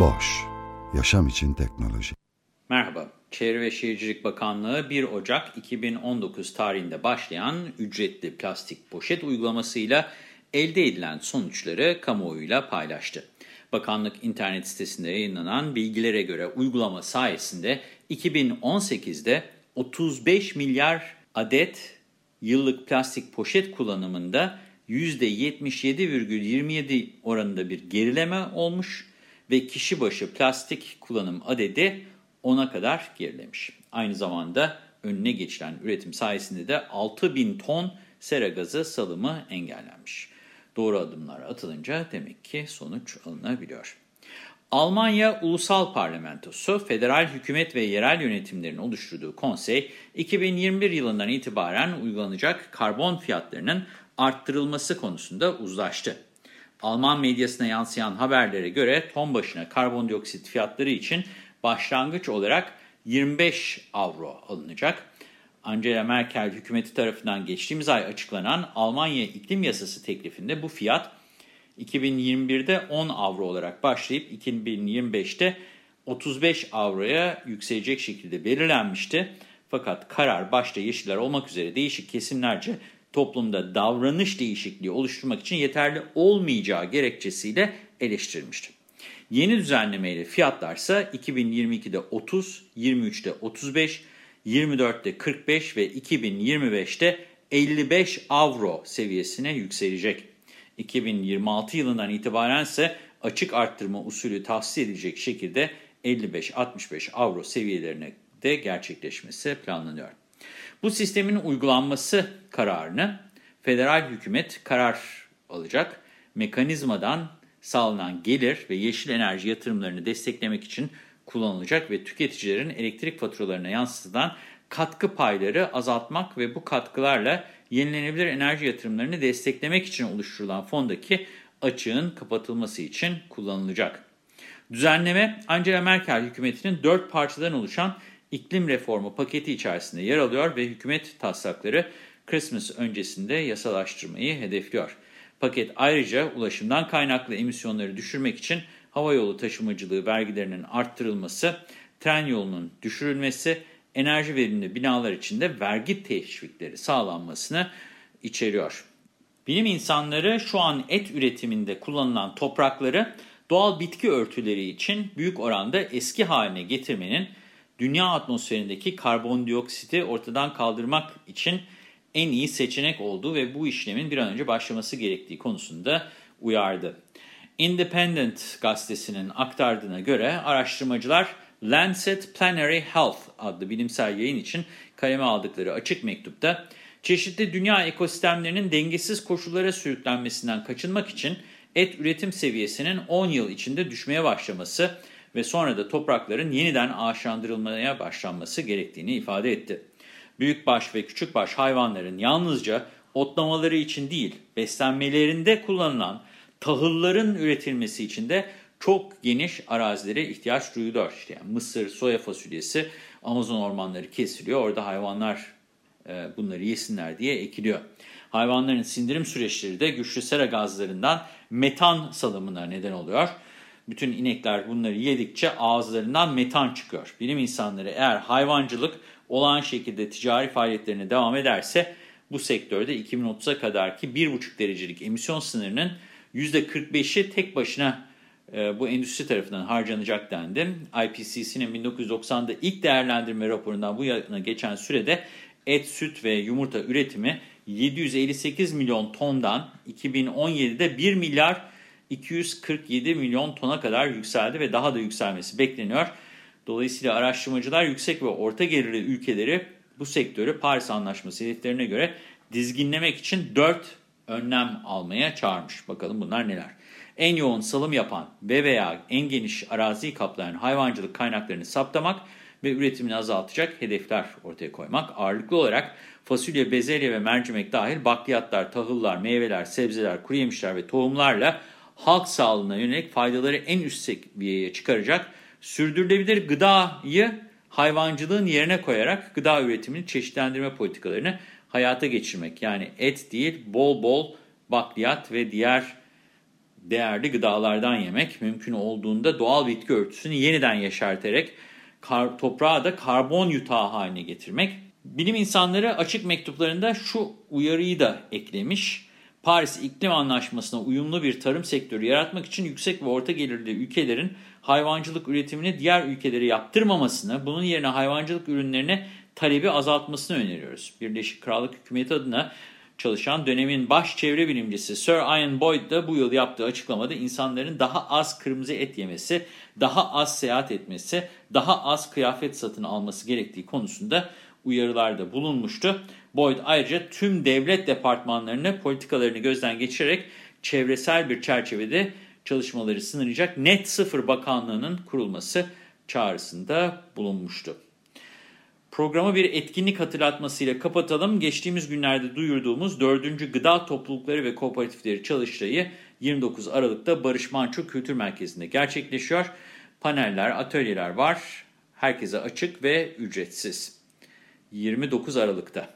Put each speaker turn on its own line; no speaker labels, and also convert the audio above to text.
Boş, yaşam için teknoloji.
Merhaba, Çevre ve Şehircilik Bakanlığı 1 Ocak 2019 tarihinde başlayan ücretli plastik poşet uygulamasıyla elde edilen sonuçları kamuoyuyla paylaştı. Bakanlık internet sitesinde yayınlanan bilgilere göre uygulama sayesinde 2018'de 35 milyar adet yıllık plastik poşet kullanımında %77,27 oranında bir gerileme olmuş ve kişi başı plastik kullanım adedi 10'a kadar gerilemiş. Aynı zamanda önüne geçilen üretim sayesinde de 6000 ton sera gazı salımı engellenmiş. Doğru adımlar atılınca demek ki sonuç alınabiliyor. Almanya Ulusal Parlamentosu, federal hükümet ve yerel yönetimlerin oluşturduğu konsey, 2021 yılından itibaren uygulanacak karbon fiyatlarının arttırılması konusunda uzlaştı. Alman medyasına yansıyan haberlere göre ton başına karbondioksit fiyatları için başlangıç olarak 25 avro alınacak. Angela Merkel hükümeti tarafından geçtiğimiz ay açıklanan Almanya iklim yasası teklifinde bu fiyat 2021'de 10 avro olarak başlayıp 2025'te 35 avroya yükselecek şekilde belirlenmişti. Fakat karar başta yeşiller olmak üzere değişik kesimlerce toplumda davranış değişikliği oluşturmak için yeterli olmayacağı gerekçesiyle eleştirilmişti. Yeni düzenlemeyle fiyatlarsa 2022'de 30, 23'te 35, 24'te 45 ve 2025'te 55 avro seviyesine yükselecek. 2026 yılından itibaren ise açık arttırma usulü tahsis edilecek şekilde 55-65 avro seviyelerine de gerçekleşmesi planlanıyor. Bu sistemin uygulanması kararını federal hükümet karar alacak. Mekanizmadan sağlanan gelir ve yeşil enerji yatırımlarını desteklemek için kullanılacak ve tüketicilerin elektrik faturalarına yansıtılan katkı payları azaltmak ve bu katkılarla yenilenebilir enerji yatırımlarını desteklemek için oluşturulan fondaki açığın kapatılması için kullanılacak. Düzenleme Angela Merkel hükümetinin dört parçadan oluşan iklim reformu paketi içerisinde yer alıyor ve hükümet taslakları Christmas öncesinde yasalaştırmayı hedefliyor. Paket ayrıca ulaşımdan kaynaklı emisyonları düşürmek için havayolu taşımacılığı vergilerinin arttırılması, tren yolunun düşürülmesi, enerji verimli binalar için de vergi teşvikleri sağlanmasını içeriyor. Bilim insanları şu an et üretiminde kullanılan toprakları doğal bitki örtüleri için büyük oranda eski haline getirmenin dünya atmosferindeki karbondioksiti ortadan kaldırmak için en iyi seçenek olduğu ve bu işlemin bir an önce başlaması gerektiği konusunda uyardı. Independent gazetesinin aktardığına göre araştırmacılar Lancet Planetary Health adlı bilimsel yayın için kaleme aldıkları açık mektupta çeşitli dünya ekosistemlerinin dengesiz koşullara sürüklenmesinden kaçınmak için et üretim seviyesinin 10 yıl içinde düşmeye başlaması ve sonra da toprakların yeniden ağaçlandırılmaya başlanması gerektiğini ifade etti. Büyükbaş ve küçükbaş hayvanların yalnızca otlamaları için değil, beslenmelerinde kullanılan tahılların üretilmesi için de çok geniş arazilere ihtiyaç duyuluyor. İşte yani mısır, soya fasulyesi, Amazon ormanları kesiliyor. Orada hayvanlar e, bunları yesinler diye ekiliyor. Hayvanların sindirim süreçleri de güçlü sera gazlarından metan salımına neden oluyor. Bütün inekler bunları yedikçe ağızlarından metan çıkıyor. Bilim insanları eğer hayvancılık olağan şekilde ticari faaliyetlerine devam ederse bu sektörde 2030'a kadar ki 1,5 derecelik emisyon sınırının %45'i tek başına e, bu endüstri tarafından harcanacak dendi. IPCC'nin 1990'da ilk değerlendirme raporundan bu yana geçen sürede et, süt ve yumurta üretimi 758 milyon tondan 2017'de 1 milyar 247 milyon tona kadar yükseldi ve daha da yükselmesi bekleniyor. Dolayısıyla araştırmacılar yüksek ve orta gelirli ülkeleri bu sektörü Paris Anlaşması hedeflerine göre dizginlemek için 4 önlem almaya çağırmış. Bakalım bunlar neler? En yoğun salım yapan ve veya en geniş arazi kaplayan hayvancılık kaynaklarını saptamak ve üretimini azaltacak hedefler ortaya koymak. Ağırlıklı olarak fasulye, bezelye ve mercimek dahil bakliyatlar, tahıllar, meyveler, sebzeler, kuru yemişler ve tohumlarla halk sağlığına yönelik faydaları en üst seviyeye çıkaracak sürdürülebilir gıdayı hayvancılığın yerine koyarak gıda üretimini çeşitlendirme politikalarını hayata geçirmek. Yani et değil bol bol bakliyat ve diğer değerli gıdalardan yemek mümkün olduğunda doğal bitki örtüsünü yeniden yeşerterek kar, toprağı da karbon yutağı haline getirmek. Bilim insanları açık mektuplarında şu uyarıyı da eklemiş. Paris İklim Anlaşması'na uyumlu bir tarım sektörü yaratmak için yüksek ve orta gelirli ülkelerin hayvancılık üretimini diğer ülkelere yaptırmamasını, bunun yerine hayvancılık ürünlerine talebi azaltmasını öneriyoruz. Birleşik Krallık Hükümeti adına çalışan dönemin baş çevre bilimcisi Sir Ian Boyd da bu yıl yaptığı açıklamada insanların daha az kırmızı et yemesi, daha az seyahat etmesi, daha az kıyafet satın alması gerektiği konusunda uyarılarda bulunmuştu. Boyd ayrıca tüm devlet departmanlarını politikalarını gözden geçirerek çevresel bir çerçevede çalışmaları sınırlayacak Net Sıfır Bakanlığı'nın kurulması çağrısında bulunmuştu. Programı bir etkinlik hatırlatmasıyla kapatalım. Geçtiğimiz günlerde duyurduğumuz 4. Gıda Toplulukları ve Kooperatifleri çalıştayı 29 Aralık'ta Barış Manço Kültür Merkezi'nde gerçekleşiyor. Paneller, atölyeler var. Herkese açık ve ücretsiz. 29 Aralık'ta.